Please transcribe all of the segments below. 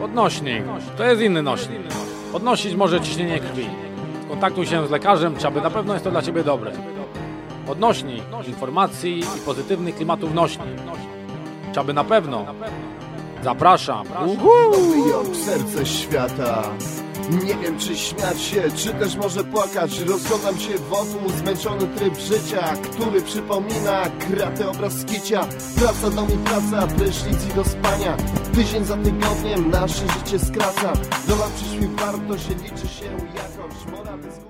Podnośnik. To jest inny nośnik. Podnosić może ciśnienie krwi. Kontaktuj się z lekarzem, czy aby na pewno jest to dla Ciebie dobre. Podnośnik informacji i pozytywnych klimatów nośnik. Czy aby na pewno. Zapraszam. Jork, serce świata Nie wiem czy śmiać się, czy też może płakać Rozglądam się wokół, zmęczony tryb życia Który przypomina kratę obraz skicia Praca, dom i praca, prysznic i do spania Tydzień za tygodniem nasze życie skraca Dolar przyszły warto się liczy się jakoś Morale z...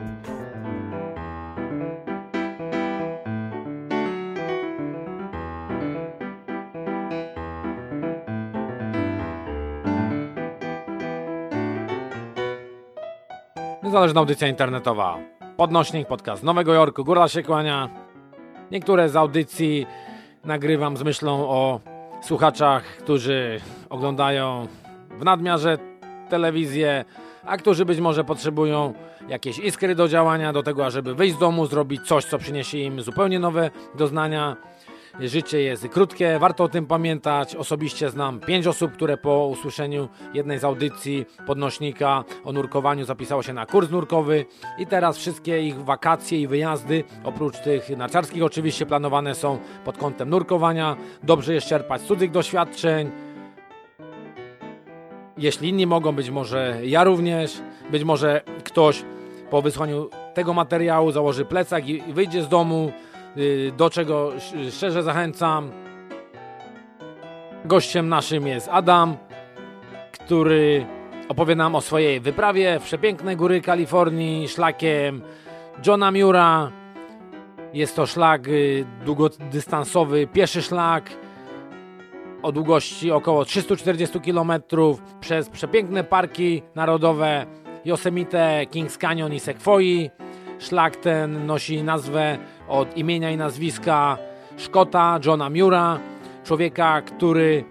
Niezależna audycja internetowa. Podnośnik, podcast z Nowego Jorku, Góra się kłania. Niektóre z audycji nagrywam z myślą o słuchaczach, którzy oglądają w nadmiarze telewizję, a którzy być może potrzebują jakieś iskry do działania, do tego, ażeby wyjść z domu, zrobić coś, co przyniesie im zupełnie nowe doznania. Życie jest krótkie, warto o tym pamiętać. Osobiście znam pięć osób, które po usłyszeniu jednej z audycji podnośnika o nurkowaniu zapisało się na kurs nurkowy i teraz wszystkie ich wakacje i wyjazdy, oprócz tych narciarskich oczywiście planowane są pod kątem nurkowania. Dobrze jest czerpać cudzych doświadczeń. Jeśli inni mogą, być może ja również, być może ktoś po wysłaniu tego materiału założy plecak i wyjdzie z domu, do czego sz- szczerze zachęcam. Gościem naszym jest Adam, który opowie nam o swojej wyprawie w przepiękne góry Kalifornii szlakiem Johna Mura. Jest to szlak y, długodystansowy, pieszy szlak o długości około 340 km przez przepiękne parki narodowe Yosemite, Kings Canyon i Sequoia. Szlak ten nosi nazwę od imienia i nazwiska Szkota Johna Mura, człowieka, który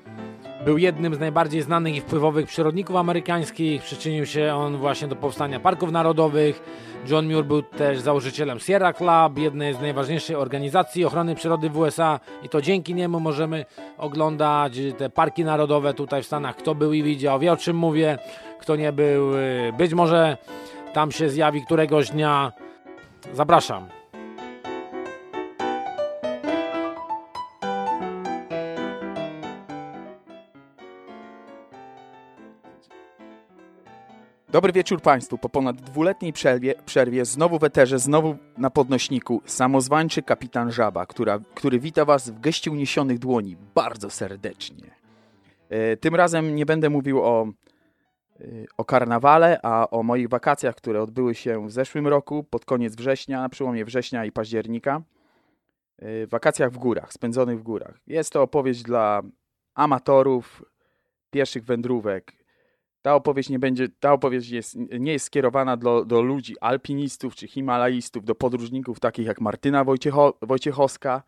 był jednym z najbardziej znanych i wpływowych przyrodników amerykańskich. Przyczynił się on właśnie do powstania parków narodowych. John Muir był też założycielem Sierra Club, jednej z najważniejszych organizacji ochrony przyrody w USA i to dzięki niemu możemy oglądać te parki narodowe tutaj w Stanach. Kto był i widział, wie o czym mówię. Kto nie był, y, być może tam się zjawi któregoś dnia. Zapraszam. Dobry wieczór Państwu. Po ponad dwuletniej przerwie, przerwie znowu w eterze, znowu na podnośniku samozwańczy kapitan Żaba, która, który wita Was w geście uniesionych dłoni bardzo serdecznie. E, Tym razem nie będę mówił o, e, o karnawale, a o moich wakacjach, które odbyły się w zeszłym roku, pod koniec września, na przełomie września i października. E, Wakacjach w górach, spędzonych w górach. Jest to opowieść dla amatorów, pieszych wędrówek, ta opowieść nie będzie, ta opowieść jest, nie jest skierowana do, do ludzi, alpinistów czy himalajistów, do podróżników takich jak Martyna Wojciecho, Wojciechowska.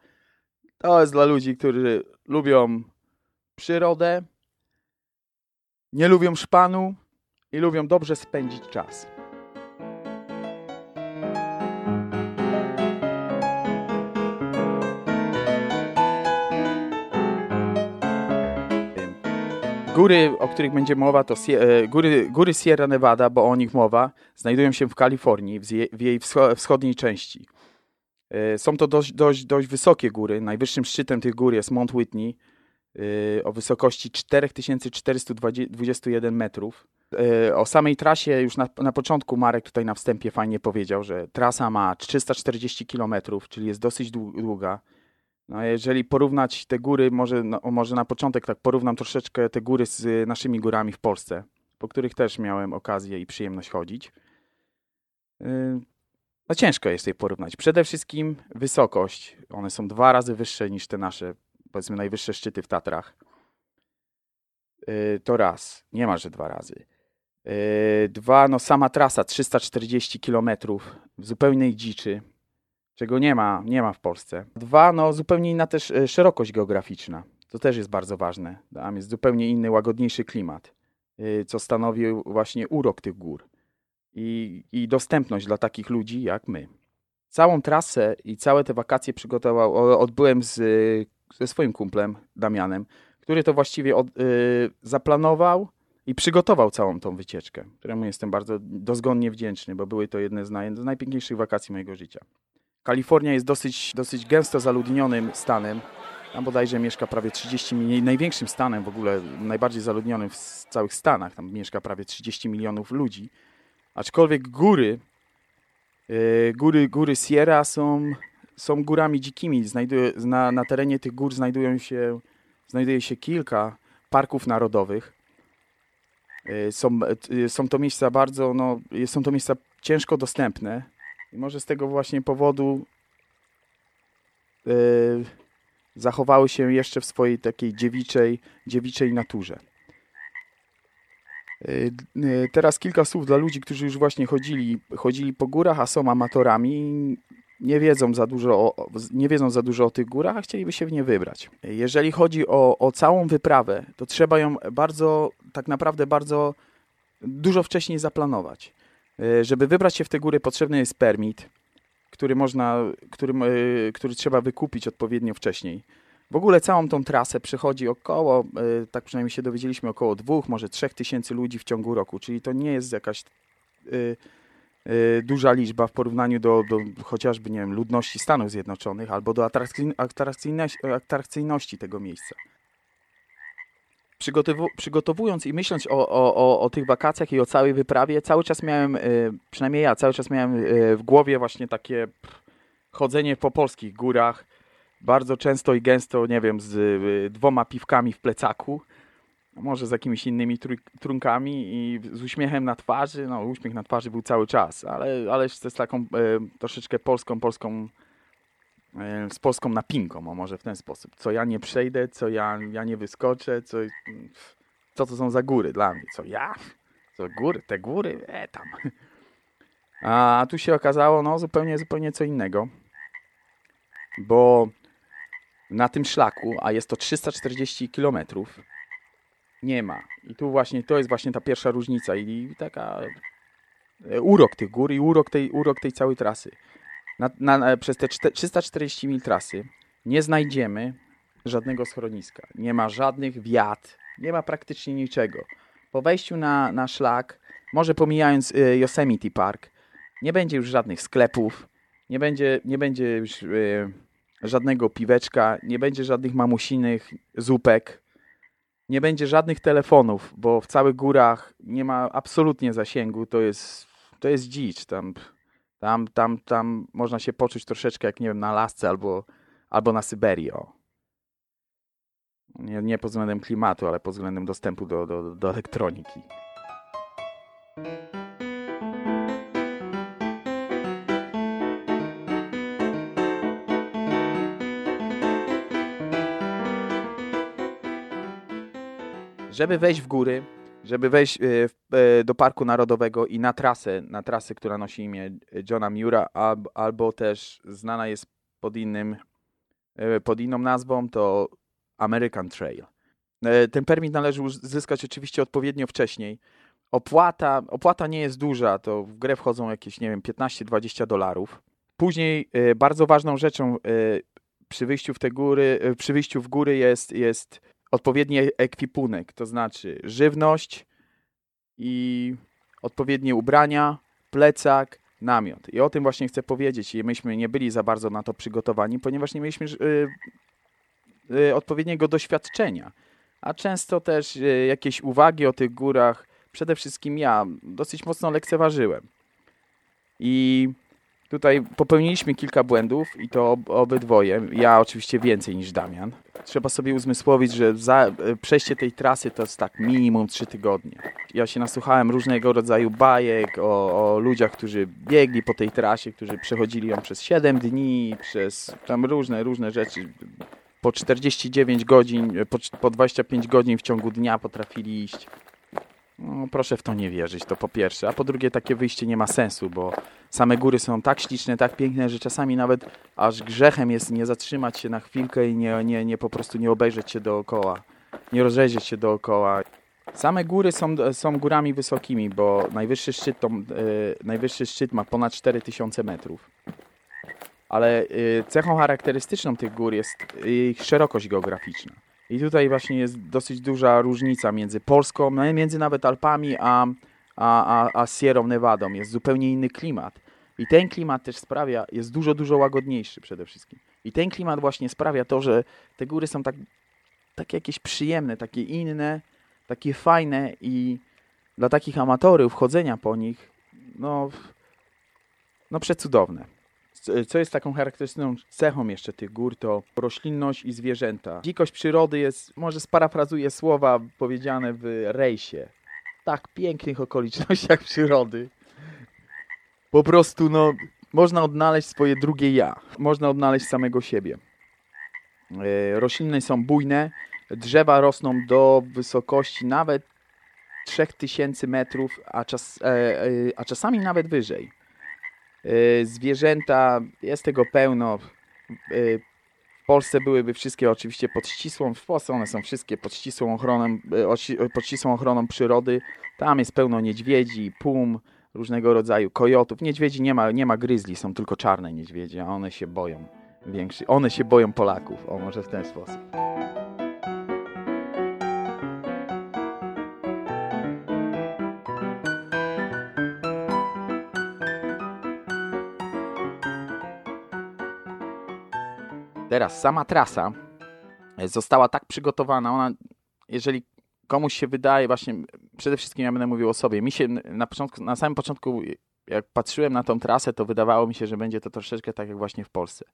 To jest dla ludzi, którzy lubią przyrodę, nie lubią szpanu i lubią dobrze spędzić czas. Góry, o których będzie mowa, to e, góry, góry Sierra Nevada, bo o nich mowa, znajdują się w Kalifornii, w, jej wscho- wschodniej części. E, Są to dość, dość, dość wysokie góry. Najwyższym szczytem tych gór jest Mount Whitney e, o wysokości 4421 metrów. O samej trasie już na, na początku Marek tutaj na wstępie fajnie powiedział, że trasa ma 340 km, czyli jest dosyć dłu- długa. No, jeżeli porównać te góry, może, no, może na początek tak porównam troszeczkę te góry z y, naszymi górami w Polsce, po których też miałem okazję i przyjemność chodzić. Yy, No ciężko jest je porównać. Przede wszystkim wysokość. One są dwa razy wyższe niż te nasze, powiedzmy, najwyższe szczyty w Tatrach. Yy, To raz. Nie ma, że dwa razy. Dwa, no sama trasa 340 km w zupełnej dziczy czego nie ma, nie ma w Polsce. Dwa, no zupełnie inna też e, szerokość geograficzna. To też jest bardzo ważne. Tam jest zupełnie inny, łagodniejszy klimat, y, co stanowi właśnie urok tych gór i, i dostępność dla takich ludzi jak my. Całą trasę i całe te wakacje przygotował, odbyłem z, ze swoim kumplem Damianem, który to właściwie od, y, zaplanował i przygotował całą tą wycieczkę, któremu jestem bardzo dozgonnie wdzięczny, bo były to jedne z, naj, z najpiękniejszych wakacji mojego życia. Kalifornia jest dosyć, dosyć gęsto zaludnionym stanem. Tam bodajże mieszka prawie 30 milionów, największym stanem w ogóle, najbardziej zaludnionym w całych Stanach. Tam mieszka prawie 30 milionów ludzi. Aczkolwiek góry, yy, góry, góry Sierra są, są górami dzikimi. Znajduje, na, na terenie tych gór znajdują się, znajduje się kilka parków narodowych. Yy, są, yy, są to miejsca bardzo, no, są to miejsca ciężko dostępne. I może z tego właśnie powodu yy, zachowały się jeszcze w swojej takiej dziewiczej, dziewiczej naturze. Yy, teraz kilka słów dla ludzi, którzy już właśnie chodzili, chodzili po górach, a są amatorami nie wiedzą za dużo o, nie wiedzą za dużo o tych górach, a chcieliby się w nie wybrać. Jeżeli chodzi o, o całą wyprawę, to trzeba ją bardzo, tak naprawdę bardzo dużo wcześniej zaplanować. E, żeby wybrać się w te góry potrzebny jest permit, który można, który, e, który trzeba wykupić odpowiednio wcześniej. W ogóle całą tą trasę przechodzi około, e, tak przynajmniej się dowiedzieliśmy, około dwóch, może trzech tysięcy ludzi w ciągu roku, czyli to nie jest jakaś duża liczba w porównaniu do, do chociażby, nie wiem, ludności Stanów Zjednoczonych albo do atrakcyjności, atrakcyjności tego miejsca przygotowując i myśląc o, o, o, o, tych wakacjach i o całej wyprawie, cały czas miałem, y, przynajmniej ja, cały czas miałem y, w głowie właśnie takie chodzenie po polskich górach, bardzo często i gęsto, nie wiem, z y, dwoma piwkami w plecaku, może z jakimiś innymi trunkami i z uśmiechem na twarzy, no uśmiech na twarzy był cały czas, ale, ale z taką troszeczkę polską, polską z polską napinką, o może w ten sposób. Co ja nie przejdę, co ja, ja nie wyskoczę, co, co to są za góry dla mnie, co ja, co góry, te góry, e tam. A tu się okazało, no zupełnie, zupełnie co innego, bo na tym szlaku, a jest to 340 km, nie ma. I tu właśnie, to jest właśnie ta pierwsza różnica i taka e, urok tych gór i urok tej, urok tej całej trasy na, na, przez te 340 mil trasy nie znajdziemy żadnego schroniska. Nie ma żadnych wiat, nie ma praktycznie niczego. Po wejściu na, na szlak, może pomijając y, Yosemite Park, nie będzie już żadnych sklepów, nie będzie, nie będzie już y, żadnego piweczka, nie będzie żadnych mamusinych zupek, nie będzie żadnych telefonów, bo w całych górach nie ma absolutnie zasięgu, to jest, to jest dzicz. Tam tam, tam, tam można się poczuć troszeczkę jak, nie wiem, na Alasce albo, albo na Syberii. O. Nie, nie pod względem klimatu, ale pod względem dostępu do, do, do elektroniki. Żeby wejść w góry, żeby wejść e, e, do Parku Narodowego i na trasę, na trasę, która nosi imię Johna Mura, albo też znana jest pod innym, e, pod inną nazwą, to American Trail. Ten permit należy uzyskać oczywiście odpowiednio wcześniej. Opłata, opłata nie jest duża, to w grę wchodzą jakieś, nie wiem, 15-20 dolarów. Później bardzo ważną rzeczą przy wyjściu w te góry, przy wyjściu w góry jest, jest odpowiedni ekwipunek, to znaczy żywność i odpowiednie ubrania, plecak, namiot. I o tym właśnie chcę powiedzieć. I myśmy nie byli za bardzo na to przygotowani, ponieważ nie mieliśmy y, y, odpowiedniego doświadczenia. A często też jakieś uwagi o tych górach, przede wszystkim ja, dosyć mocno lekceważyłem. I Tutaj popełniliśmy kilka błędów i to obydwoje. Ja oczywiście więcej niż Damian. Trzeba sobie uzmysłowić, że za e, przejście tej trasy to jest tak minimum 3 tygodnie. Ja się nasłuchałem różnego rodzaju bajek o, o ludziach, którzy biegli po tej trasie, którzy przechodzili ją przez 7 dni, przez tam różne, różne rzeczy. Po 49 godzin, po, po 25 godzin w ciągu dnia potrafili iść. No, proszę w to nie wierzyć, to po pierwsze. A po drugie, takie wyjście nie ma sensu, bo same góry są tak śliczne, tak piękne, że czasami nawet aż grzechem jest nie zatrzymać się na chwilkę i nie, nie, nie po prostu nie obejrzeć się dookoła, nie rozejrzeć się dookoła. Same góry są, są górami wysokimi, bo najwyższy szczyt, to, yy, najwyższy szczyt ma ponad 4000 metrów. Ale yy, cechą charakterystyczną tych gór jest ich szerokość geograficzna. I tutaj właśnie jest dosyć duża różnica między Polską, no między nawet Alpami, a, a, a, a Sierra Nevadą. Jest zupełnie inny klimat. I ten klimat też sprawia, jest dużo, dużo łagodniejszy przede wszystkim. I ten klimat właśnie sprawia to, że te góry są tak, takie jakieś przyjemne, takie inne, takie fajne i dla takich amatorów chodzenia po nich, no, no przecudowne. Co jest taką charakterystyczną cechą jeszcze tych gór, to roślinność i zwierzęta. Dzikość przyrody jest, może sparafrazuję słowa powiedziane w rejsie. Tak pięknych okolicznościach przyrody. Po prostu, no, można odnaleźć swoje drugie ja. Można odnaleźć samego siebie. E, rośliny są bujne, drzewa rosną do wysokości nawet 3000 metrów, a, czas, e, e, a czasami nawet wyżej. Zwierzęta, jest tego pełno. W Polsce byłyby wszystkie oczywiście pod ścisłą, w Polsce one są wszystkie pod ścisłą ochroną, pod ścisłą ochroną przyrody. Tam jest pełno niedźwiedzi, pum, różnego rodzaju kojotów. Niedźwiedzi nie ma, nie ma gryzli, są tylko czarne niedźwiedzie, a one się boją. Większy, one się boją Polaków, o może w ten sposób. Teraz sama trasa została tak przygotowana, ona, jeżeli komuś się wydaje, właśnie przede wszystkim ja będę mówił o sobie. Mi się na początku, na samym początku, jak patrzyłem na tą trasę, to wydawało mi się, że będzie to troszeczkę tak jak właśnie w Polsce.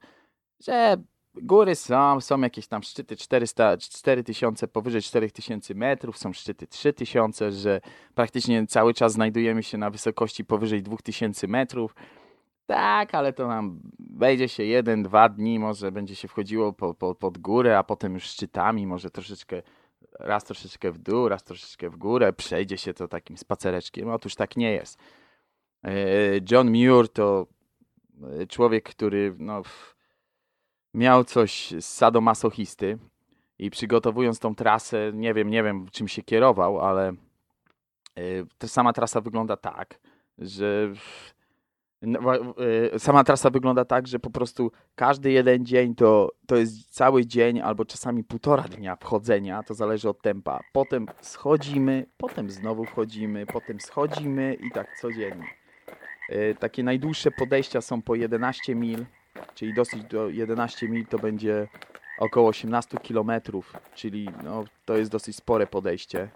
Że góry są, są jakieś tam szczyty 400, 4000, powyżej 4000 metrów, są szczyty 3000, że praktycznie cały czas znajdujemy się na wysokości powyżej 2000 metrów. Tak, ale to nam wejdzie się jeden, dwa dni, może będzie się wchodziło po, po, pod górę, a potem już szczytami, może troszeczkę raz troszeczkę w dół, raz troszeczkę w górę, przejdzie się to takim spacereczkiem. Otóż tak nie jest. E, John Muir to e, człowiek, który no, miał coś z sadomasochisty i przygotowując tą trasę, nie wiem, nie wiem czym się kierował, ale e, ta sama trasa wygląda tak, że sama trasa wygląda tak, że po prostu każdy jeden dzień to, to jest cały dzień albo czasami półtora dnia wchodzenia, to zależy od tempa. Potem schodzimy, potem znowu wchodzimy, potem schodzimy i tak codziennie. Y, takie najdłuższe podejścia są po 11 mil, czyli dosyć do 11 mil to będzie około 18 km, czyli no, to jest dosyć spore podejście.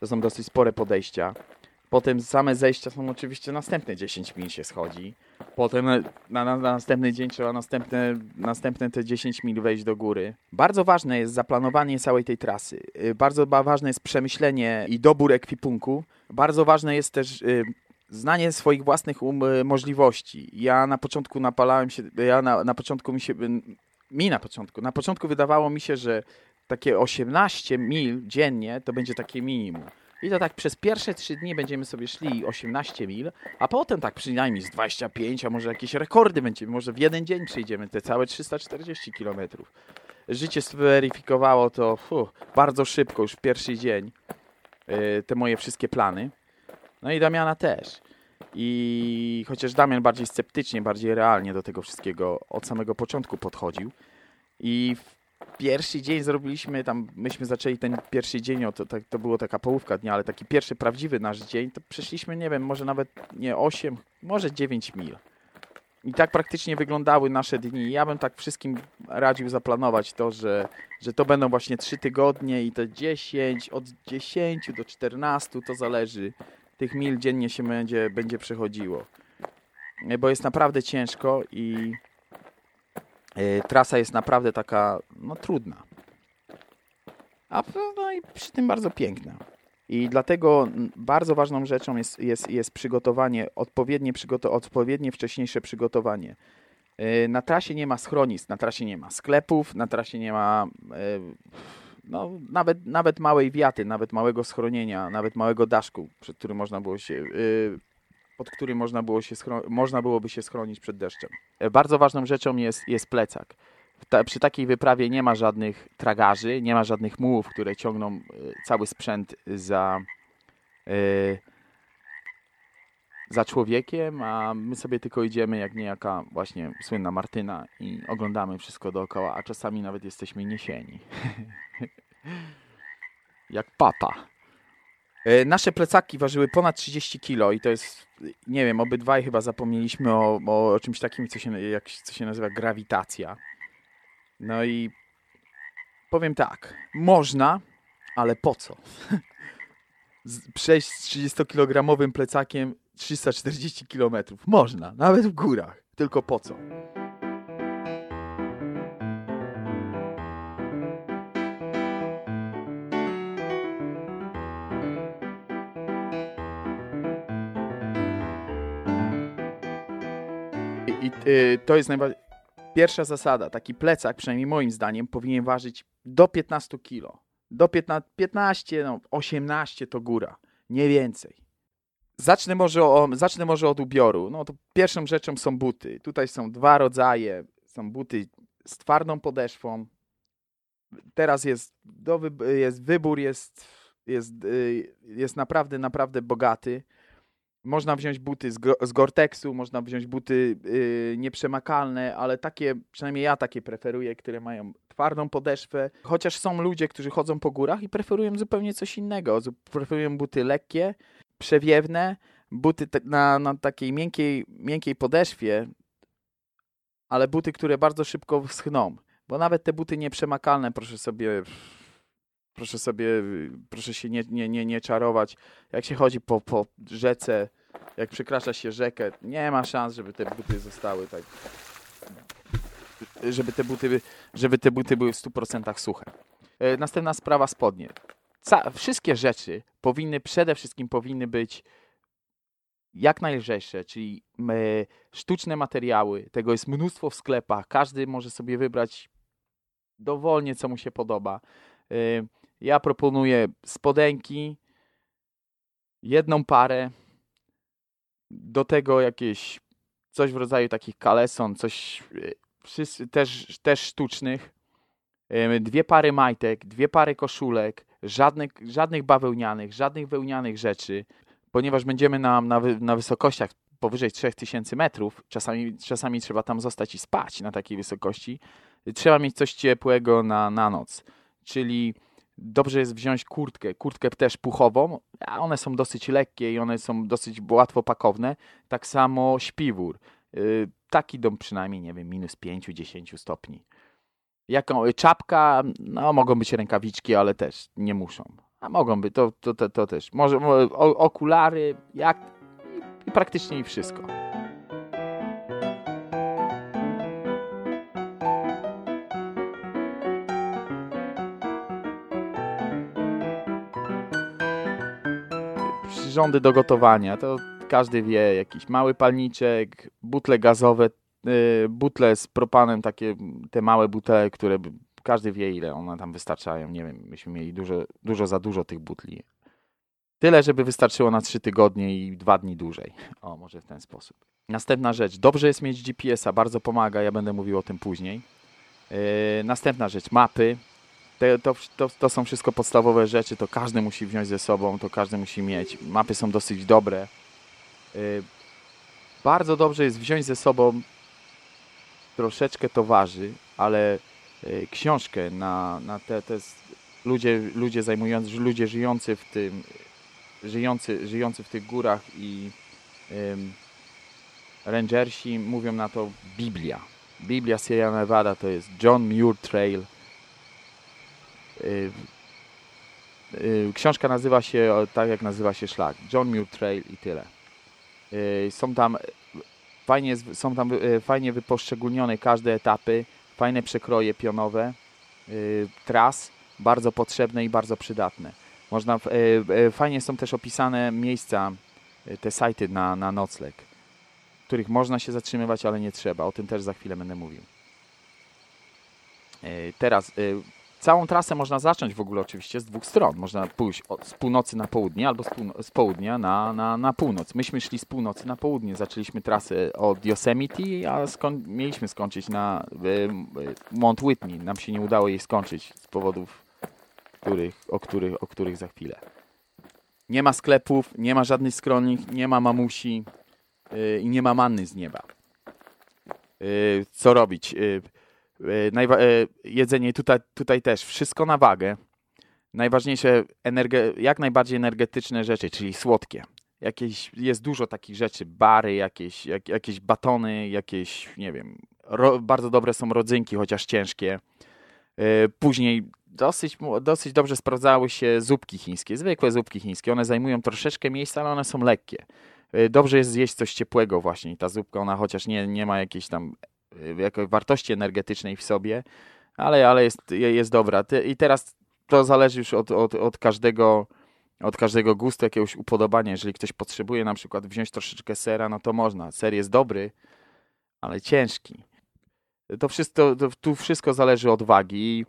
To są dosyć spore podejścia. Potem same zejścia są oczywiście następne 10 mil się schodzi. Potem na, na, na, następny dzień trzeba następne, następne te 10 mil wejść do góry. Bardzo ważne jest zaplanowanie całej tej trasy. Y, bardzo ważne jest przemyślenie i dobór ekwipunku. Bardzo ważne jest też y, znanie swoich własnych um, y, możliwości. Ja na początku napalałem się, ja na, na początku mi się, mi na początku, na początku wydawało mi się, że takie 18 mil dziennie to będzie takie minimum. I to tak przez pierwsze trzy dni będziemy sobie szli 18 mil, a potem tak przynajmniej z 25, a może jakieś rekordy będziemy, może w jeden dzień przejdziemy te całe 340 kilometrów. Życie zweryfikowało to fu, bardzo szybko, już w pierwszy dzień, yy, te moje wszystkie plany. No i Damiana też. I chociaż Damian bardziej sceptycznie, bardziej realnie do tego wszystkiego od samego początku podchodził. I pierwszy dzień zrobiliśmy tam, myśmy zaczęli ten pierwszy dzień, to, to, to było taka połówka dnia, ale taki pierwszy prawdziwy nasz dzień, to przeszliśmy, nie wiem, może nawet nie 8, może 9 mil. I tak praktycznie wyglądały nasze dni. Ja bym tak wszystkim radził zaplanować to, że, że to będą właśnie 3 tygodnie i to 10, od 10 do 14, to zależy. Tych mil dziennie się będzie, będzie przechodziło. Bo jest naprawdę ciężko i trasa jest naprawdę taka no, trudna. A no i przy tym bardzo piękna. I dlatego bardzo ważną rzeczą jest, jest, jest przygotowanie, odpowiednie, przygoto odpowiednie wcześniejsze przygotowanie. E, na trasie nie ma schronisk, na trasie nie ma sklepów, na trasie nie ma e, no, nawet, nawet małej wiaty, nawet małego schronienia, nawet małego daszku, przed którym można było się pod którym można, było się można byłoby się schronić przed deszczem. E, bardzo ważną rzeczą jest, jest plecak. Ta, przy takiej wyprawie nie ma żadnych tragarzy, nie ma żadnych mułów, które ciągną e, cały sprzęt za, e, za człowiekiem, a my sobie tylko idziemy jak niejaka właśnie słynna Martyna i oglądamy wszystko dookoła, a czasami nawet jesteśmy niesieni. jak papa. Nasze plecaki ważyły ponad 30 kg i to jest, nie wiem, obydwaj chyba zapomnieliśmy o, o czymś takim, co się, jak, co się nazywa grawitacja. No i powiem tak, można, ale po co? Przejść z 30-kilogramowym plecakiem 340 km. Można, nawet w górach. Tylko po co? Y, to jest najbardziej. Pierwsza zasada, taki plecak, przynajmniej moim zdaniem, powinien ważyć do 15 kg. Do 15, 15 no 18 to góra, nie więcej. Zacznę może, o, zacznę może od ubioru. No to pierwszą rzeczą są buty. Tutaj są dwa rodzaje. Są buty z twardą podeszwą. Teraz jest, do, jest wybór, jest, jest, y, jest naprawdę, naprawdę bogaty. Można wziąć buty z, z można wziąć buty y, nieprzemakalne, ale takie, przynajmniej ja takie preferuję, które mają twardą podeszwę. Chociaż są ludzie, którzy chodzą po górach i preferują zupełnie coś innego. Preferują buty lekkie, przewiewne, buty na, na takiej miękkiej, miękkiej podeszwie, ale buty, które bardzo szybko wschną. Bo nawet te buty nieprzemakalne, proszę sobie, proszę sobie, proszę się nie, nie, nie, nie czarować. Jak się chodzi po, po rzece, jak przekracza się rzekę, nie ma szans, żeby te buty zostały tak, żeby te buty, żeby te buty były w 100% suche. E, Następna sprawa spodnie. Ca- wszystkie rzeczy powinny, przede wszystkim powinny być jak najlżejsze, czyli sztuczne materiały. Tego jest mnóstwo w sklepach. Każdy może sobie wybrać dowolnie, co mu się podoba. Ja proponuję spodenki, jedną parę, do tego jakieś coś w rodzaju takich kaleson, coś e, też, też sztucznych. Dwie pary majtek, dwie pary koszulek, żadnych, żadnych bawełnianych, żadnych wełnianych rzeczy, ponieważ będziemy na, na, na wysokościach powyżej 3000 metrów, czasami, czasami trzeba tam zostać i spać na takiej wysokości, trzeba mieć coś ciepłego na, na noc. Czyli dobrze jest wziąć kurtkę, kurtkę też puchową, a one są dosyć lekkie i one są dosyć łatwo pakowne. Tak samo śpiwór. Y, Taki dom przynajmniej, nie wiem, minus 5-10 stopni. Jaką y, czapka, no mogą być rękawiczki, ale też nie muszą. A mogą być, to, to, to, to też. Może okulary, jak i, i praktycznie i wszystko. Przyrządy do gotowania, to każdy wie, jakiś mały palniczek, butle gazowe, y, butle z propanem, takie te małe butele, które każdy wie ile one tam wystarczają. Nie wiem, myśmy mieli dużo, dużo za dużo tych butli. Tyle, żeby wystarczyło na 3 tygodnie i dwa dni dłużej. O, może w ten sposób. Następna rzecz. Dobrze jest mieć GPS-a, bardzo pomaga. Ja będę mówił o tym później. Yy, następna rzecz. Mapy. Te, to, to, to są wszystko podstawowe rzeczy. To każdy musi wziąć ze sobą, to każdy musi mieć. Mapy są dosyć dobre. Yy, bardzo dobrze jest wziąć ze sobą troszeczkę towarzy, ale yy, książkę na, na te, te ludzie, ludzie zajmujący, ludzie żyjący w tym, żyjący, żyjący w tych górach i rangersi mówią na to Biblia. Biblia Sierra Nevada to jest John Muir Trail. Książka nazywa się tak, jak nazywa się szlak. John Muir Trail i tyle. Y, są tam fajnie, są tam y, fajnie wyposzczególnione każde etapy, fajne przekroje pionowe, y, tras, bardzo potrzebne i bardzo przydatne. Można, fajnie są też opisane miejsca, te sajty na, na nocleg, w których można się zatrzymywać, ale nie trzeba. O tym też za chwilę będę mówił. Teraz, całą trasę można zacząć w ogóle oczywiście z dwóch stron. Można pójść od, z północy na południe albo z, półno- z południa na, na, na północ. Myśmy szli z północy na południe. Zaczęliśmy trasę od Yosemite, a skoń, mieliśmy skończyć na e, e, Mount Whitney. Nam się nie udało jej skończyć z powodów których, o, których, o których za chwilę. Nie ma sklepów, nie ma żadnych skronik, nie ma mamusi. y, i nie ma manny z nieba. Y, co robić? Najwa- y, jedzenie tutaj, tutaj też, wszystko na wagę. Najważniejsze, jak najbardziej energetyczne rzeczy, czyli słodkie. Jakieś, jest dużo takich rzeczy, bary, jakieś, jak, jakieś batony, jakieś, nie wiem, ro, bardzo dobre są rodzynki, chociaż ciężkie. Y, Później dosyć, dosyć dobrze sprawdzały się zupki chińskie, zwykłe zupki chińskie. One zajmują troszeczkę miejsca, ale one są lekkie. Dobrze jest zjeść coś ciepłego właśnie. Ta zupka, ona chociaż nie, nie ma jakiejś tam jakiej wartości energetycznej w sobie, ale, ale jest, jest dobra. I teraz to zależy już od, od, od każdego od każdego gustu, jakiegoś upodobania. Jeżeli ktoś potrzebuje na przykład wziąć troszeczkę sera, no to można. Ser jest dobry, ale ciężki. To wszystko, to, tu wszystko zależy od wagi.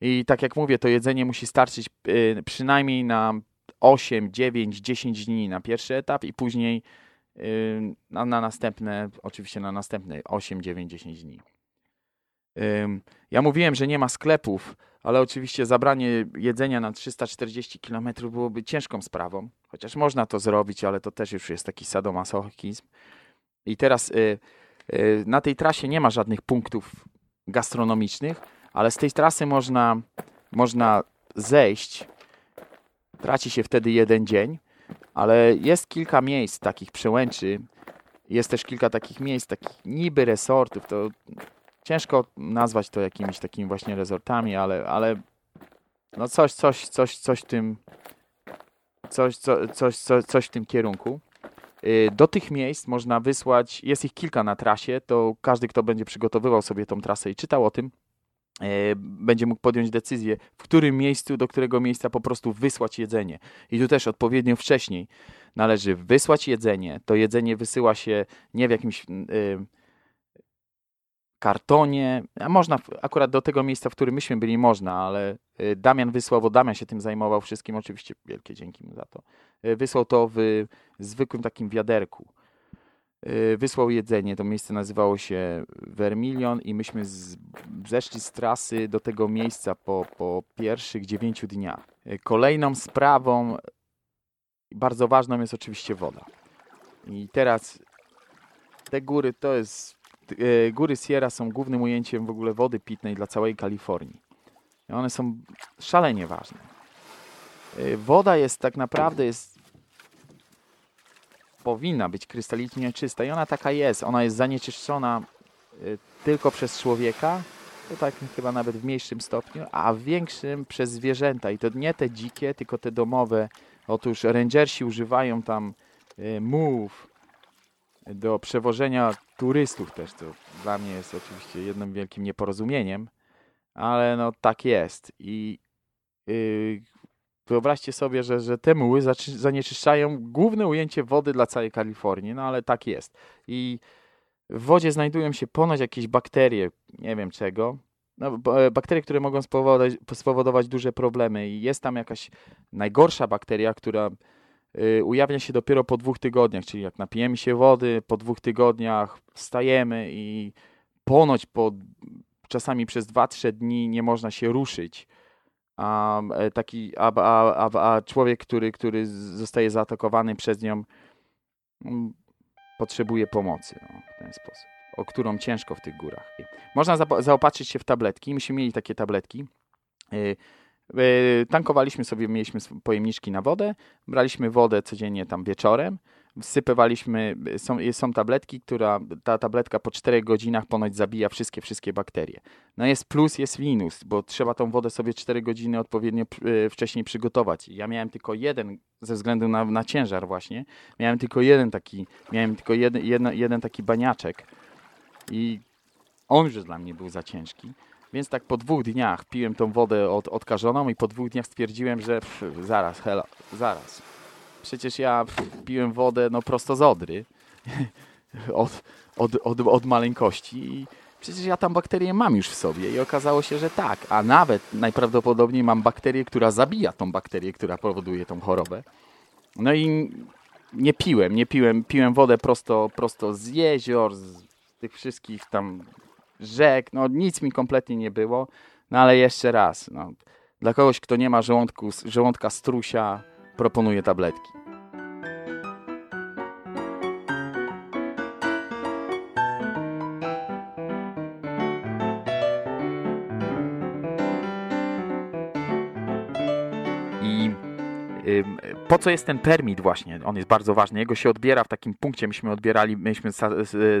I, I tak jak mówię, to jedzenie musi starczyć y, przynajmniej na 8, 9, 10 dni na pierwszy etap i później na, na następne, oczywiście na następne 8, 9, 10 dni. Ja mówiłem, że nie ma sklepów, ale oczywiście zabranie jedzenia na 340 km byłoby ciężką sprawą. Chociaż można to zrobić, ale to też już jest taki sadomasochizm. I teraz y, y, na tej trasie nie ma żadnych punktów gastronomicznych, ale z tej trasy można, można zejść. Traci się wtedy jeden dzień, ale jest kilka miejsc takich przełęczy. Jest też kilka takich miejsc, takich niby resortów. To ciężko nazwać to jakimiś takimi właśnie resortami, ale, ale no coś, coś, coś, coś w tym coś, co, coś, coś, coś w tym kierunku. Y, Do tych miejsc można wysłać, jest ich kilka na trasie, to każdy, kto będzie przygotowywał sobie tą trasę i czytał o tym, będzie mógł podjąć decyzję, w którym miejscu, do którego miejsca po prostu wysłać jedzenie. I tu też odpowiednio wcześniej należy wysłać jedzenie. To jedzenie wysyła się nie w jakimś y, kartonie, a można, akurat do tego miejsca, w którym myśmy byli, można, ale y, Damian wysłał, bo Damian się tym zajmował wszystkim, oczywiście wielkie dzięki mu za to. Y, Wysłał to w zwykłym takim wiaderku. Y, Wysłał jedzenie, to miejsce nazywało się Vermilion i myśmy z, zeszli z trasy do tego miejsca po, po pierwszych dziewięciu dniach. Y, Kolejną sprawą, bardzo ważną jest oczywiście woda. I teraz te góry to jest e, góry Sierra są głównym ujęciem w ogóle wody pitnej dla całej Kalifornii. I one są szalenie ważne. Woda jest tak naprawdę jest powinna być krystalicznie czysta i ona taka jest. Ona jest zanieczyszczona e, tylko przez człowieka, to tak chyba nawet w mniejszym stopniu, a w większym przez zwierzęta i to nie te dzikie, tylko te domowe. Otóż rangersi używają tam e, mułów, do przewożenia turystów też, to dla mnie jest oczywiście jednym wielkim nieporozumieniem, ale no tak jest i yy, wyobraźcie sobie, że, że te muły zanieczyszczają główne ujęcie wody dla całej Kalifornii, no ale tak jest i w wodzie znajdują się ponoć jakieś bakterie, nie wiem czego, no, e, bakterie, które mogą spowodować, spowodować duże problemy i jest tam jakaś najgorsza bakteria, która y, ujawnia się dopiero po dwóch tygodniach, czyli jak napijemy się wody, po dwóch tygodniach wstajemy i ponoć po czasami przez 2-3 dni nie można się ruszyć. A, e, taki, a, a, a, człowiek, który, który zostaje zaatakowany przez nią, mm, potrzebuje pomocy no, w ten sposób, o którą ciężko w tych górach. Można zaopatrzyć się w tabletki. Myśmy mieli takie tabletki. Y, y, Tankowaliśmy sobie, mieliśmy pojemniczki na wodę, braliśmy wodę codziennie tam wieczorem, wsypywaliśmy, są, są tabletki, która, ta tabletka po 4 godzinach ponoć zabija wszystkie, wszystkie bakterie. No jest plus, jest minus, bo trzeba tą wodę sobie 4 godziny odpowiednio y, wcześniej przygotować. Ja miałem tylko jeden, ze względu na, na ciężar właśnie, miałem tylko jeden taki, miałem tylko jeden, jeden, jeden taki baniaczek i on już dla mnie był za ciężki. Więc tak po dwóch dniach piłem tą wodę od, odkażoną i po dwóch dniach stwierdziłem, że pff, zaraz, helo, zaraz. Przecież ja piłem wodę no prosto z Odry. Od, od, od, od maleńkości i przecież ja tam bakterię mam już w sobie i okazało się, że tak, a nawet najprawdopodobniej mam bakterię, która zabija tą bakterię, która powoduje tą chorobę. No i nie piłem, nie piłem, piłem wodę prosto, prosto z jezior, z tych wszystkich tam rzek, no nic mi kompletnie nie było, no ale jeszcze raz, no, dla kogoś, kto nie ma żołądku, żołądka strusia, proponuje tabletki. I po co jest ten permit właśnie? On jest bardzo ważny. Jego się odbiera w takim punkcie. Myśmy odbierali, myśmy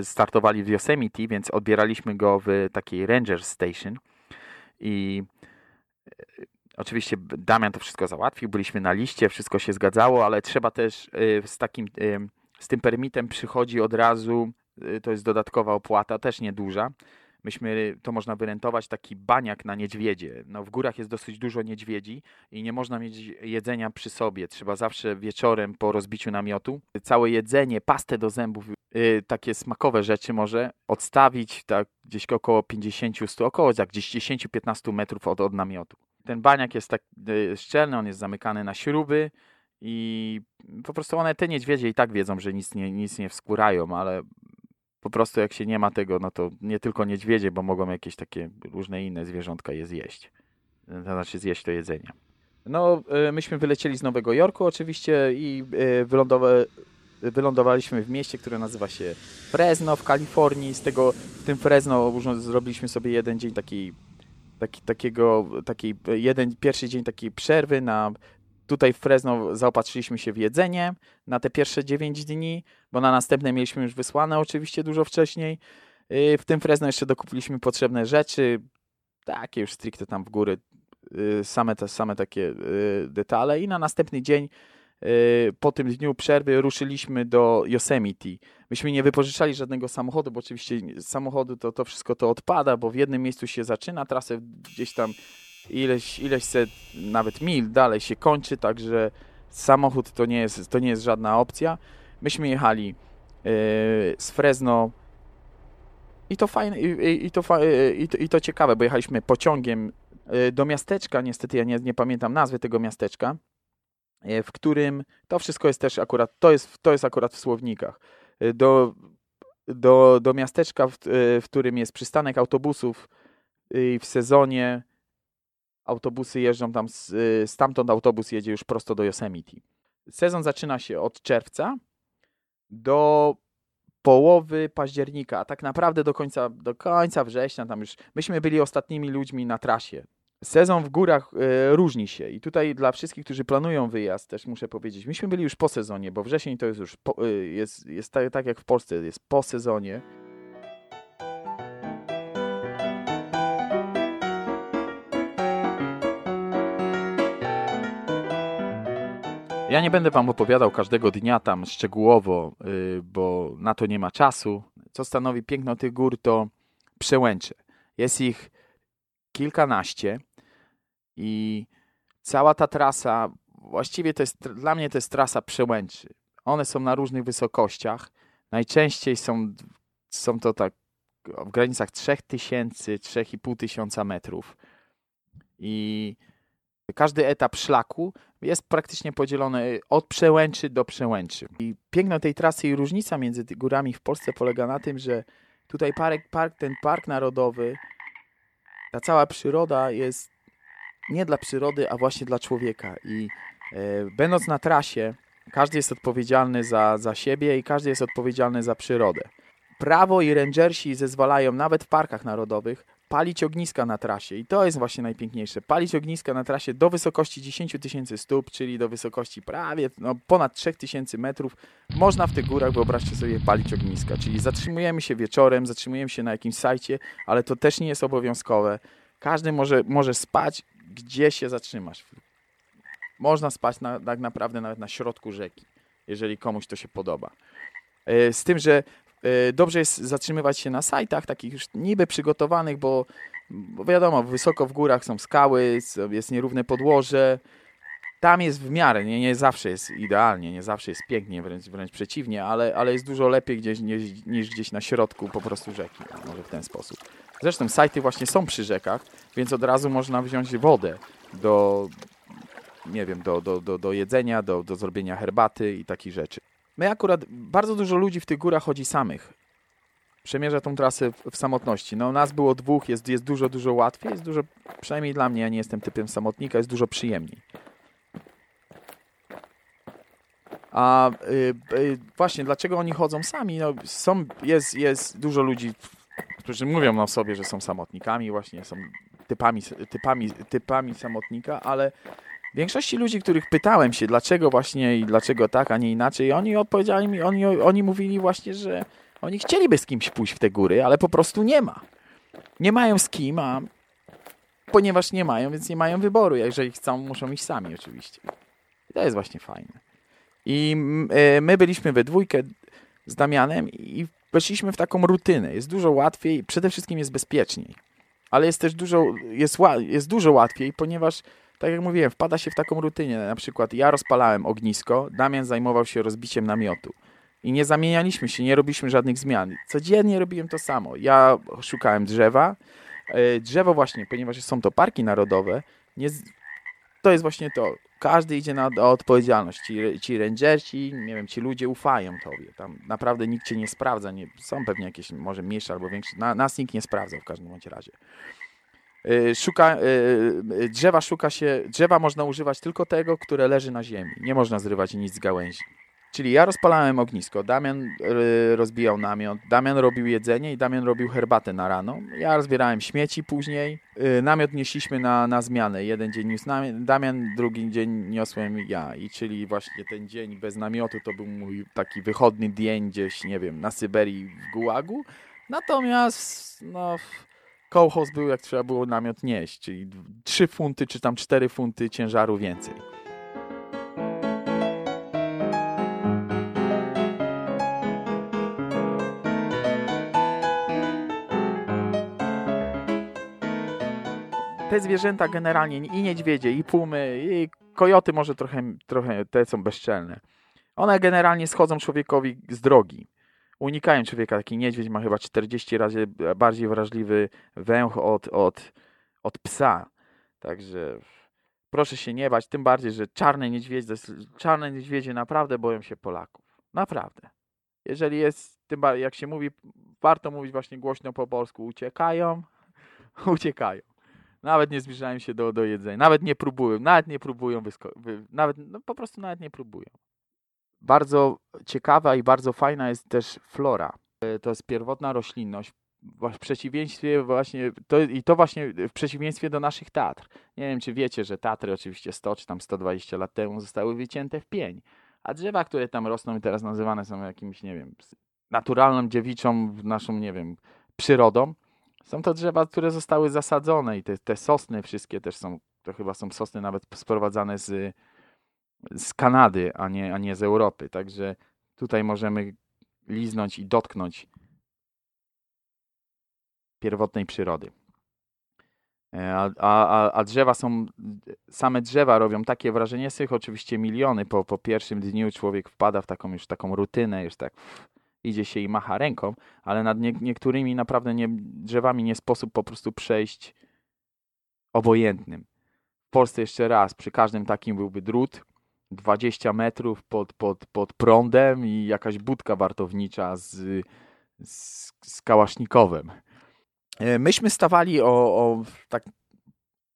startowali w Yosemite, więc odbieraliśmy go w takiej Ranger Station i oczywiście Damian to wszystko załatwił, byliśmy na liście, wszystko się zgadzało, ale trzeba też y, z takim, y, z tym permitem przychodzi od razu, y, to jest dodatkowa opłata, też nieduża. Myśmy, to można wyrentować taki baniak na niedźwiedzie. No, w górach jest dosyć dużo niedźwiedzi i nie można mieć jedzenia przy sobie. Trzeba zawsze wieczorem po rozbiciu namiotu całe jedzenie, pastę do zębów, y, takie smakowe rzeczy może odstawić tak gdzieś około 50, około tak gdzieś 10-15 metrów od, od namiotu. Ten baniak jest tak y, szczelny, on jest zamykany na śruby i po prostu one, te niedźwiedzie i tak wiedzą, że nic nie, nic nie wskórają, ale po prostu jak się nie ma tego, no to nie tylko niedźwiedzie, bo mogą jakieś takie różne inne zwierzątka je zjeść. To znaczy zjeść to jedzenie. No, y, myśmy wylecieli z Nowego Jorku oczywiście i wylądowa- wylądowaliśmy w mieście, które nazywa się Fresno w Kalifornii. Z tego, w tym Fresno zrobiliśmy sobie jeden dzień takiej, taki, takiego, takiej, jeden, pierwszy dzień takiej przerwy na, tutaj w Fresno zaopatrzyliśmy się w jedzenie na te pierwsze 9 dni, bo na następne mieliśmy już wysłane oczywiście dużo wcześniej. Yy, W tym Fresno jeszcze dokupiliśmy potrzebne rzeczy, takie już stricte tam w góry, yy, same, te, same takie yy, detale i na następny dzień po tym dniu przerwy ruszyliśmy do Yosemite. Myśmy nie wypożyczali żadnego samochodu, bo oczywiście z samochodu to, to wszystko to odpada, bo w jednym miejscu się zaczyna, trasę gdzieś tam ileś, ileś set, nawet mil dalej się kończy, także samochód to nie jest, to nie jest żadna opcja. Myśmy jechali yy, z Fresno i to fajne, i, i, to, fa- yy, i, to, i to ciekawe, bo jechaliśmy pociągiem yy, do miasteczka, niestety ja nie, nie pamiętam nazwy tego miasteczka, w którym to wszystko jest też akurat, to jest, to jest akurat w słownikach. Yy, Do, do, do miasteczka, w, yy, w którym jest przystanek autobusów yy, w sezonie autobusy jeżdżą tam, stamtąd autobus jedzie już prosto do Yosemite. Sezon zaczyna się od czerwca do połowy października, a tak naprawdę do końca, do końca września, tam już, myśmy byli ostatnimi ludźmi na trasie. Sezon w górach y, różni się i tutaj dla wszystkich, którzy planują wyjazd, też muszę powiedzieć, myśmy byli już po sezonie, bo wrzesień to jest już, po, y, jest, jest tak, tak jak w Polsce, jest po sezonie. Ja nie będę wam opowiadał każdego dnia tam szczegółowo, y, bo na to nie ma czasu. Co stanowi piękno tych gór, to przełęcze. Jest ich kilkanaście i cała ta trasa, właściwie to jest, dla mnie to jest trasa przełęczy. One są na różnych wysokościach. Najczęściej są, są to tak w granicach 3000, 3500 tysiąca metrów. I każdy etap szlaku jest praktycznie podzielony od przełęczy do przełęczy. I piękno tej trasy i różnica między górami w Polsce polega na tym, że tutaj park, park, ten park narodowy, ta cała przyroda jest nie dla przyrody, a właśnie dla człowieka. I e, będąc na trasie, każdy jest odpowiedzialny za, za siebie i każdy jest odpowiedzialny za przyrodę. Prawo i rangersi zezwalają nawet w parkach narodowych palić ogniska na trasie i to jest właśnie najpiękniejsze. Palić ogniska na trasie do wysokości 10 tysięcy stóp, czyli do wysokości prawie no, ponad 3000 metrów. Można w tych górach, wyobraźcie sobie, palić ogniska. Czyli zatrzymujemy się wieczorem, zatrzymujemy się na jakimś sajcie, ale to też nie jest obowiązkowe. Każdy może, może spać, gdzie się zatrzymasz. Można spać na, tak naprawdę nawet na środku rzeki, jeżeli komuś to się podoba. E, Z tym, że e, dobrze jest zatrzymywać się na sajtach takich już niby przygotowanych, bo, bo wiadomo, wysoko w górach są skały, jest nierówne podłoże. Tam jest w miarę, nie, nie zawsze jest idealnie, nie zawsze jest pięknie, wręcz, wręcz przeciwnie, ale, ale jest dużo lepiej gdzieś niż, niż gdzieś na środku po prostu rzeki, może w ten sposób. Zresztą sajty właśnie są przy rzekach, więc od razu można wziąć wodę do, nie wiem, do, do, do, do jedzenia, do, do zrobienia herbaty i takich rzeczy. My akurat, bardzo dużo ludzi w tych górach chodzi samych. Przemierza tą trasę w, w samotności. No nas było dwóch, jest, jest dużo, dużo łatwiej, jest dużo, przynajmniej dla mnie, ja nie jestem typem samotnika, jest dużo przyjemniej. A y, y, właśnie, dlaczego oni chodzą sami? No, są, jest, jest dużo ludzi, którzy mówią o sobie, że są samotnikami, właśnie są typami, typami, typami samotnika, ale Większości ludzi, których pytałem się, dlaczego właśnie i dlaczego tak, a nie inaczej, oni odpowiedzieli mi, oni, oni mówili właśnie, że oni chcieliby z kimś pójść w te góry, ale po prostu nie ma. Nie mają z kim, a ponieważ nie mają, więc nie mają wyboru. Jeżeli chcą, muszą iść sami oczywiście. I to jest właśnie fajne. I e, my byliśmy we dwójkę z Damianem i weszliśmy w taką rutynę. Jest dużo łatwiej, przede wszystkim jest bezpieczniej. Ale jest też dużo, jest, jest dużo łatwiej, ponieważ tak jak mówiłem, wpada się w taką rutynę. Na przykład ja rozpalałem ognisko, Damian zajmował się rozbiciem namiotu. I nie zamienialiśmy się, nie robiliśmy żadnych zmian. Codziennie robiłem to samo. Ja szukałem drzewa. E, drzewo właśnie, ponieważ są to parki narodowe, nie, to jest właśnie to. Każdy idzie na odpowiedzialność. Ci, ci rangerci, nie wiem, ci ludzie ufają tobie. Tam naprawdę nikt cię nie sprawdza. Nie, są pewnie jakieś może mniejsze albo większe. Na, nas nikt nie sprawdza w każdym bądź razie. E, szuka, e, drzewa szuka się, drzewa można używać tylko tego, które leży na ziemi. Nie można zrywać nic z gałęzi. Czyli ja rozpalałem ognisko, Damian y, rozbijał namiot, Damian robił jedzenie i Damian robił herbatę na rano. Ja rozbierałem śmieci później. Y, namiot nieśliśmy na, na zmianę. Jeden dzień niósł Damian, drugi dzień niosłem ja. I czyli właśnie ten dzień bez namiotu to był mój taki wychodny dzień gdzieś, nie wiem, na Syberii w Gułagu. Natomiast no, kołchos był jak trzeba było namiot nieść, czyli 3 funty czy tam 4 funty ciężaru więcej. Te zwierzęta generalnie, i niedźwiedzie, i pumy, i kojoty może trochę, trochę te są bezczelne. One generalnie schodzą człowiekowi z drogi. Unikają człowieka. Taki niedźwiedź ma chyba 40 razy bardziej wrażliwy węch od, od, od psa. Także proszę się nie bać, tym bardziej, że czarne niedźwiedzie, czarne niedźwiedzie naprawdę boją się Polaków. Naprawdę. Jeżeli jest, tym bardziej, jak się mówi, warto mówić właśnie głośno po polsku, uciekają, uciekają. Nawet nie zbliżają się do, do jedzenia. Nawet nie próbują. Nawet nie próbują. Wy, nawet, no po prostu nawet nie próbują. Bardzo ciekawa i bardzo fajna jest też flora. E, to jest pierwotna roślinność. W przeciwieństwie właśnie, to, i to właśnie w przeciwieństwie do naszych Tatr. Nie wiem, czy wiecie, że Tatry oczywiście 100 czy tam 120 lat temu zostały wycięte w pień. A drzewa, które tam rosną i teraz nazywane są jakimś, nie wiem, naturalną dziewiczą, naszą, nie wiem, przyrodą, są to drzewa, które zostały zasadzone i te, te sosny wszystkie też są, to chyba są sosny nawet sprowadzane z, z Kanady, a nie, a nie z Europy. Także tutaj możemy liznąć i dotknąć pierwotnej przyrody. E, a, a, a drzewa są, same drzewa robią takie wrażenie, z oczywiście miliony. Po, po pierwszym dniu człowiek wpada w taką już taką rutynę, już tak idzie się i macha ręką, ale nad nie, niektórymi naprawdę nie, drzewami nie sposób po prostu przejść obojętnym. W Polsce jeszcze raz, przy każdym takim byłby drut, 20 metrów pod, pod, pod prądem i jakaś budka wartownicza z, z, z kałasznikowem. E, myśmy stawali o, o tak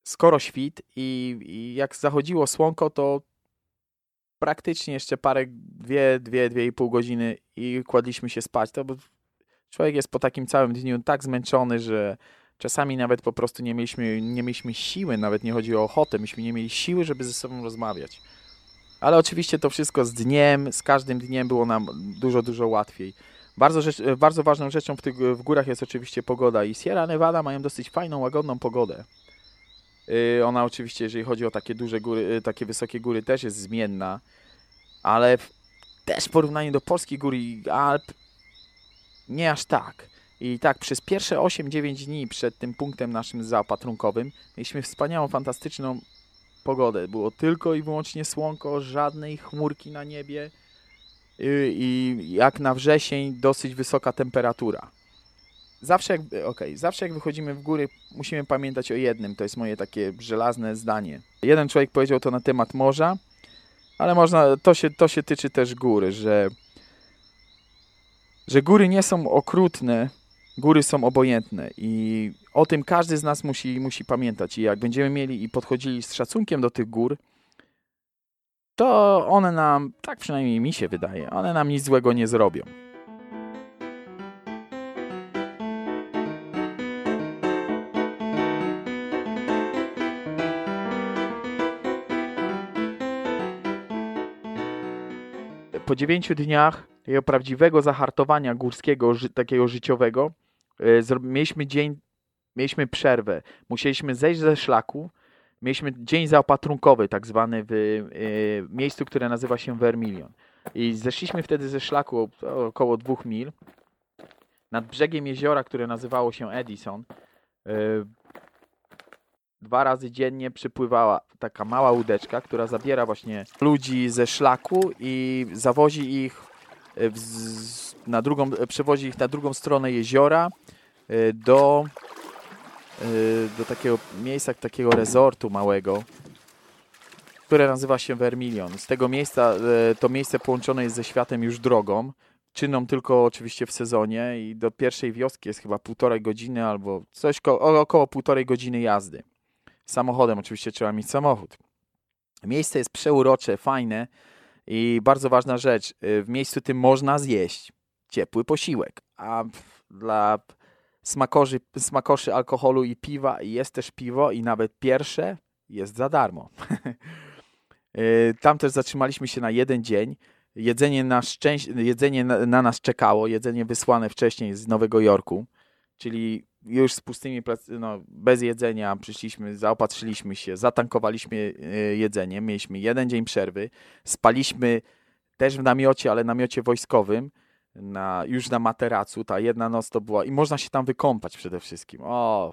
skoro świt i, i jak zachodziło słonko, to praktycznie jeszcze parę, dwie, dwie, dwie i pół godziny i kładliśmy się spać. To bo człowiek jest po takim całym dniu tak zmęczony, że czasami nawet po prostu nie mieliśmy, nie mieliśmy siły, nawet nie chodzi o ochotę, myśmy nie mieli siły, żeby ze sobą rozmawiać. Ale oczywiście to wszystko z dniem, z każdym dniem było nam dużo, dużo łatwiej. Bardzo, rzecz, bardzo ważną rzeczą w, tych, w górach jest oczywiście pogoda i Sierra Nevada mają dosyć fajną, łagodną pogodę. Y, ona oczywiście, jeżeli chodzi o takie duże góry, y, takie wysokie góry, też jest zmienna, ale też w porównaniu do polskich gór i Alp nie aż tak. I tak przez pierwsze 8-9 dni przed tym punktem naszym zaopatrunkowym mieliśmy wspaniałą, fantastyczną pogodę. Było tylko i wyłącznie słonko, żadnej chmurki na niebie y, i jak na wrzesień dosyć wysoka temperatura zawsze jak, okay, zawsze jak wychodzimy w góry, musimy pamiętać o jednym. To jest moje takie żelazne zdanie. Jeden człowiek powiedział to na temat morza, ale można, to się, to się tyczy też góry, że, że góry nie są okrutne, góry są obojętne i o tym każdy z nas musi, musi pamiętać. I jak będziemy mieli i podchodzili z szacunkiem do tych gór, to one nam, tak przynajmniej mi się wydaje, one nam nic złego nie zrobią. Po dziewięciu dniach takiego prawdziwego zahartowania górskiego, ży, takiego życiowego, y, mieliśmy dzień, mieliśmy przerwę. Musieliśmy zejść ze szlaku, mieliśmy dzień zaopatrunkowy, tak zwany w y, miejscu, które nazywa się Vermilion. I zeszliśmy wtedy ze szlaku około dwóch mil nad brzegiem jeziora, które nazywało się Edison. Y, dwa razy dziennie przypływała taka mała łódeczka, która zabiera właśnie ludzi ze szlaku i zawozi ich w, na drugą, przewozi ich na drugą stronę jeziora y, do, do takiego miejsca, takiego resortu małego, które nazywa się Vermilion. Z tego miejsca, to miejsce połączone jest ze światem już drogą, czynną tylko oczywiście w sezonie i do pierwszej wioski jest chyba półtorej godziny albo coś około półtorej godziny jazdy. Samochodem oczywiście trzeba mieć samochód. Miejsce jest przeurocze, fajne i bardzo ważna rzecz, w miejscu tym można zjeść ciepły posiłek, a dla smakorzy, smakoszy alkoholu i piwa jest też piwo i nawet pierwsze jest za darmo. Tam też zatrzymaliśmy się na jeden dzień. Jedzenie na, szczęś- jedzenie na, na, nas czekało, jedzenie wysłane wcześniej z Nowego Jorku, czyli już z pustymi, no, bez jedzenia przyszliśmy, zaopatrzyliśmy się, zatankowaliśmy e, jedzenie, mieliśmy jeden dzień przerwy, spaliśmy też w namiocie, ale namiocie wojskowym, na, już na materacu, ta jedna noc to była i można się tam wykąpać przede wszystkim. O,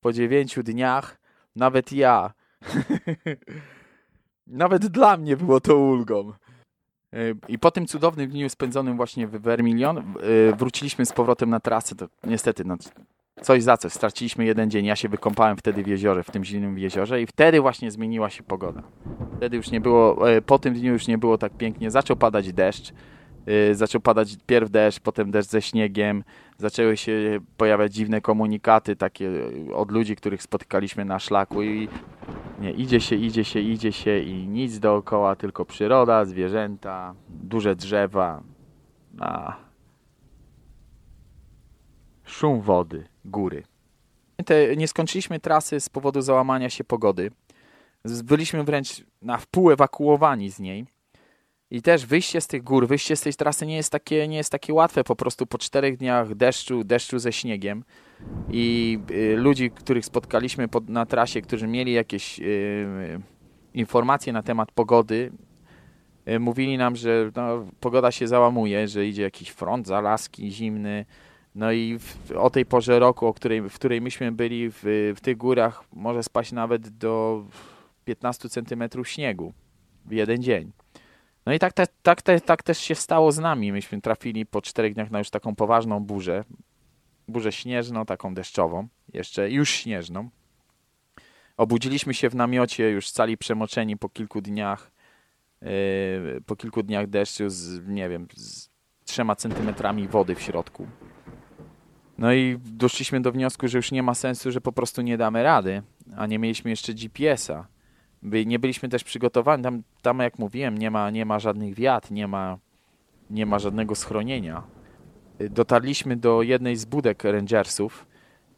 po dziewięciu dniach nawet ja, nawet dla mnie było to ulgą. E, I po tym cudownym dniu spędzonym właśnie w Vermilion e, wróciliśmy z powrotem na trasę. To niestety no, coś za coś. Straciliśmy jeden dzień. Ja się wykąpałem wtedy w jeziorze, w tym zimnym jeziorze i wtedy właśnie zmieniła się pogoda. Wtedy już nie było, e, po tym dniu już nie było tak pięknie. Zaczął padać deszcz. E, zaczął padać pierw deszcz, potem deszcz ze śniegiem. Zaczęły się pojawiać dziwne komunikaty takie od ludzi, których spotykaliśmy na szlaku i nie, idzie się, idzie się, idzie się i nic dookoła, tylko przyroda, zwierzęta, duże drzewa, szum wody, góry. Te, nie skończyliśmy trasy z powodu załamania się pogody. Byliśmy wręcz na wpół ewakuowani z niej. I też wyjście z tych gór, wyjście z tej trasy nie jest takie, nie jest takie łatwe. Po prostu po czterech dniach deszczu, deszczu ze śniegiem i y, ludzi, których spotkaliśmy pod, na trasie, którzy mieli jakieś y, informacje na temat pogody, y, mówili nam, że no, pogoda się załamuje, że idzie jakiś front z Alaski zimny, no i w, o tej porze roku, o której, w której myśmy byli w, w tych górach, może spaść nawet do 15 cm śniegu w jeden dzień. No i tak, te, tak, te, tak też się stało z nami. Myśmy trafili po czterech dniach na już taką poważną burzę. Burzę śnieżną, taką deszczową, jeszcze już śnieżną. Obudziliśmy się w namiocie już cali przemoczeni po kilku dniach, yy, po kilku dniach deszczu z, nie wiem, z trzema centymetrami wody w środku. No i doszliśmy do wniosku, że już nie ma sensu, że po prostu nie damy rady, a nie mieliśmy jeszcze GPS-a. Nie byliśmy też przygotowani. Tam, tam, jak mówiłem, nie ma, nie ma żadnych wiat, nie ma, nie ma żadnego schronienia. Dotarliśmy do jednej z budek Rangersów.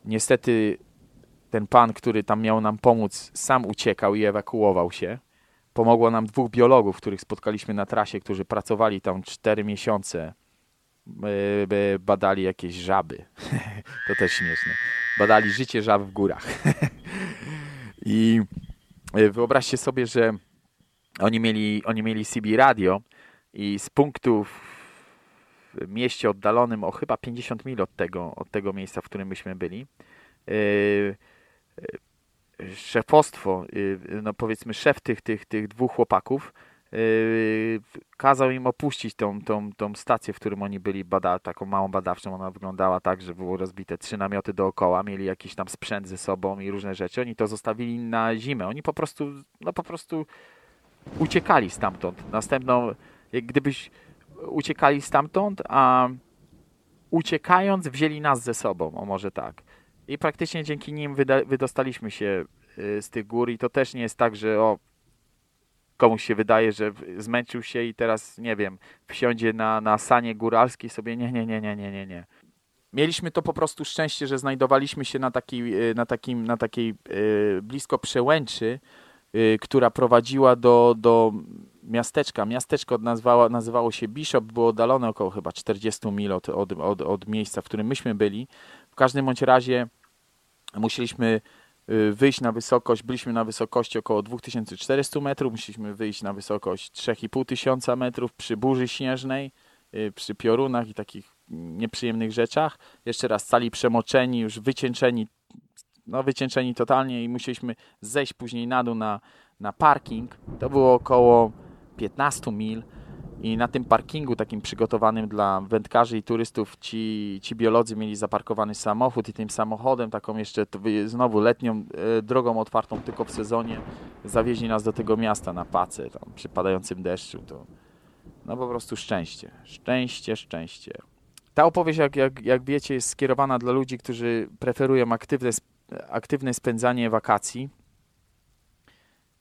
Niestety ten pan, który tam miał nam pomóc, sam uciekał i ewakuował się. Pomogło nam dwóch biologów, których spotkaliśmy na trasie, którzy pracowali tam cztery miesiące badali jakieś żaby. to też śmieszne. Badali życie żab w górach. I e, wyobraźcie sobie, że oni mieli, oni mieli CB radio i z punktu w mieście oddalonym o chyba 50 mil od tego, od tego miejsca, w którym myśmy byli, e, e, szefostwo, no powiedzmy szef tych, tych, tych dwóch chłopaków kazał im opuścić tą, tą, tą stację, w którym oni byli, bada, taką małą badawczą. Ona wyglądała tak, że było rozbite trzy namioty dookoła, mieli jakiś tam sprzęt ze sobą i różne rzeczy. Oni to zostawili na zimę. Oni po prostu, no po prostu uciekali stamtąd. Następną, jak gdybyś uciekali stamtąd, a uciekając wzięli nas ze sobą, o może tak. I praktycznie dzięki nim wydostaliśmy się yy, z tych gór i to też nie jest tak, że o, komuś się wydaje, że zmęczył się i teraz, nie wiem, wsiądzie na, na sanie góralskiej sobie, nie, nie, nie, nie, nie, nie, nie. Mieliśmy to po prostu szczęście, że znajdowaliśmy się na, takiej, na, takim, na takiej yy, blisko przełęczy, yy, która prowadziła do, do miasteczka. Miasteczko nazywało, nazywało się Bishop, było oddalone około chyba 40 mil od, od, od, od miejsca, w którym myśmy byli. W każdym bądź razie musieliśmy y, wyjść na wysokość, byliśmy na wysokości około 2400 metrów, musieliśmy wyjść na wysokość 3500 metrów przy burzy śnieżnej, y, przy piorunach i takich nieprzyjemnych rzeczach. Jeszcze raz cali przemoczeni, już wycieńczeni, no wycieńczeni totalnie i musieliśmy zejść później na dół na, na parking. To było około 15 mil i na tym parkingu takim przygotowanym dla wędkarzy i turystów ci, ci biolodzy mieli zaparkowany samochód i tym samochodem, taką jeszcze znowu letnią e, drogą otwartą tylko w sezonie, zawieźli nas do tego miasta na pace, tam przy padającym deszczu. To no po prostu szczęście, szczęście, szczęście. Ta opowieść, jak, jak, jak wiecie, jest skierowana dla ludzi, którzy preferują aktywne, aktywne spędzanie wakacji.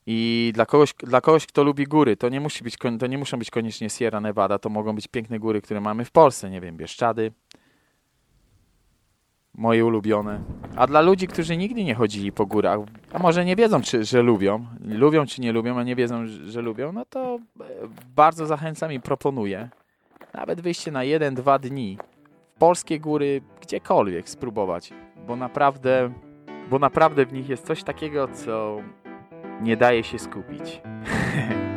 I dla kogoś, dla kogoś, kto lubi góry, to nie, musi być, to nie muszą być koniecznie Sierra Nevada, to mogą być piękne góry, które mamy w Polsce, nie wiem, Bieszczady, moje ulubione. A dla ludzi, którzy nigdy nie chodzili po górach, a może nie wiedzą, czy, że lubią, lubią czy nie lubią, a nie wiedzą, że- lubią, no to e, bardzo zachęcam i proponuję nawet wyjście na jeden, dwa dni w polskie góry, gdziekolwiek spróbować, bo naprawdę, bo naprawdę w nich jest coś takiego, co nie daje się skupić.